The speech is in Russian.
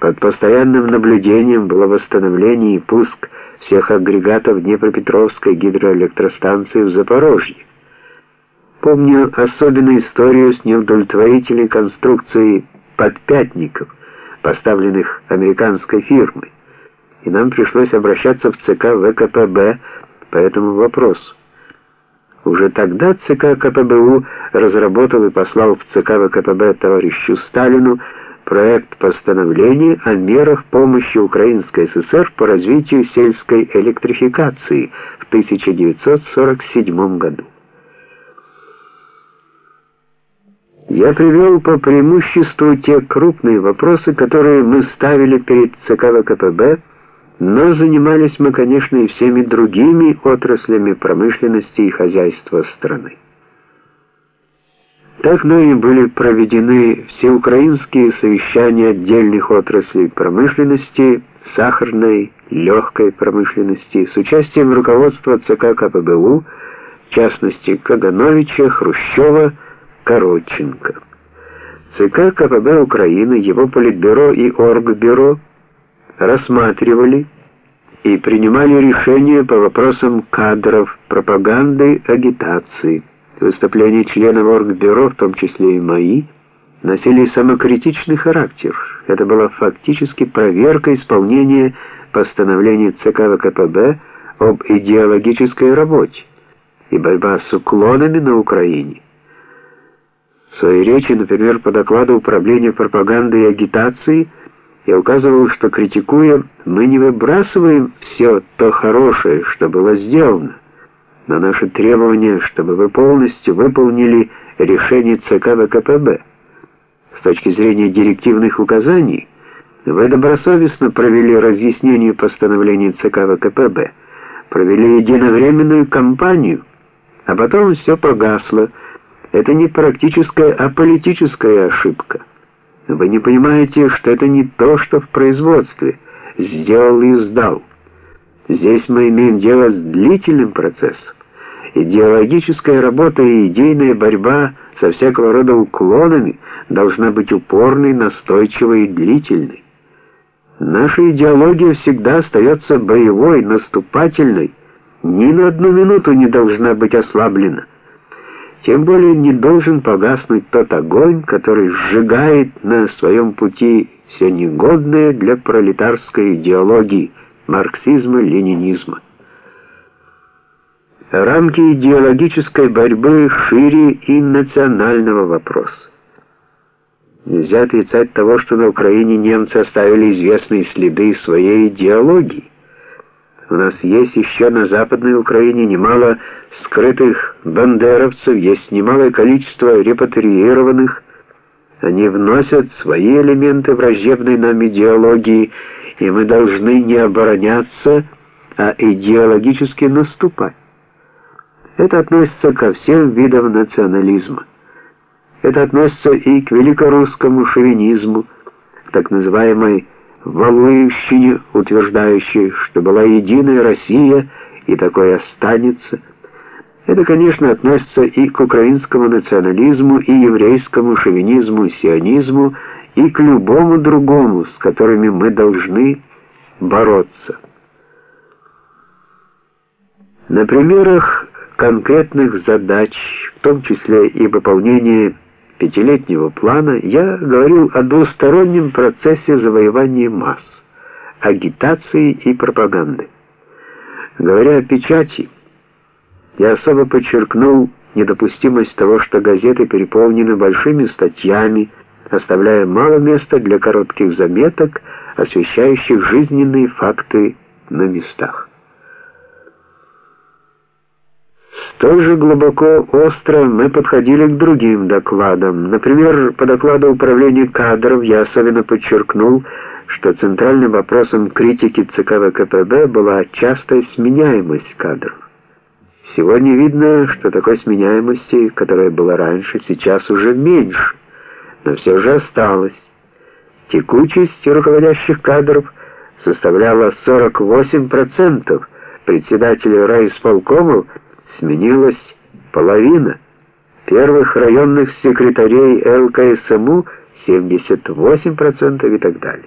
Под постоянным наблюдением было восстановление и пуск всех агрегатов Днепропетровской гидроэлектростанции в Запорожье. Помню особенную историю с неудовлетворительной конструкцией подпятников, поставленных американской фирмой, и нам пришлось обращаться в ЦК ВКПБ по этому вопросу. Уже тогда ЦК КПБУ разработал и послал в ЦК ВКПБ товарищу Сталину проект постановления о мерах помощи Украинской ССР по развитию сельской электрификации в 1947 году. Я привел по преимуществу те крупные вопросы, которые мы ставили перед ЦК ВКПБ, но занимались мы, конечно, и всеми другими отраслями промышленности и хозяйства страны. Так ныне были проведены всеукраинские совещания отдельных отраслей промышленности, сахарной, легкой промышленности с участием руководства ЦК КПБУ, в частности Кагановича, Хрущева, Коротченко. ЦК КПБ Украины, его политбюро и оргбюро рассматривали и принимали решения по вопросам кадров, пропаганды, агитации. Выступления членов оргбюро, в том числе и мои, носили самокритичный характер. Это была фактически проверка исполнения постановления ЦК ВКПБ об идеологической работе и борьба с уклонами на Украине. В своей речи, например, по докладу Управления пропаганды и агитации я указывал, что критикуя, мы не выбрасываем все то хорошее, что было сделано, на наше требование, чтобы вы полностью выполнили решение ЦК ВКПБ. С точки зрения директивных указаний, вы добросовестно провели разъяснение постановлений ЦК ВКПБ, провели единовременную кампанию, а потом все погасло. Это не практическая, а политическая ошибка. Вы не понимаете, что это не то, что в производстве сделал и сдал. Здесь мы имеем дело с длительным процессом. Идеологическая работа и идейная борьба со всякого рода уклонами должна быть упорной, настойчивой и длительной. Наша идеология всегда остается боевой, наступательной, ни на одну минуту не должна быть ослаблена. Тем более не должен погаснуть тот огонь, который сжигает на своем пути все негодное для пролетарской идеологии марксизма-ленинизма. Рамки идеологической борьбы шире и национального вопроса. Нельзя отрицать того, что на Украине немцы оставили известные следы своей идеологии. У нас есть еще на Западной Украине немало скрытых бандеровцев, есть немалое количество репатриированных. Они вносят свои элементы враждебной нам идеологии, и мы должны не обороняться, а идеологически наступать. Это относится ко всем видам национализма. Это относится и к великорусскому шовинизму, так называемой Валуевщине, утверждающей, что была единая Россия и такое останется. Это, конечно, относится и к украинскому национализму, и еврейскому шовинизму, и сионизму, и к любому другому, с которыми мы должны бороться. На примерах конкретных задач, в том числе и выполнения пятилетнего плана, я говорил о двустороннем процессе завоевания масс, агитации и пропаганды. Говоря о печати, я особо подчеркнул недопустимость того, что газеты переполнены большими статьями, оставляя мало места для коротких заметок, освещающих жизненные факты на местах. Столь же глубоко остро мы подходили к другим докладам. Например, по докладу управления кадров я особенно подчеркнул, что центральным вопросом критики ЦК ВКПБ была частая сменяемость кадров. Сегодня видно, что такой сменяемости, которая была раньше, сейчас уже меньше, но все же осталась. Текучесть руководящих кадров составляла 48%, председателя райисполкомов сменилась половина. Первых районных секретарей ЛКСМУ 78% и так далее.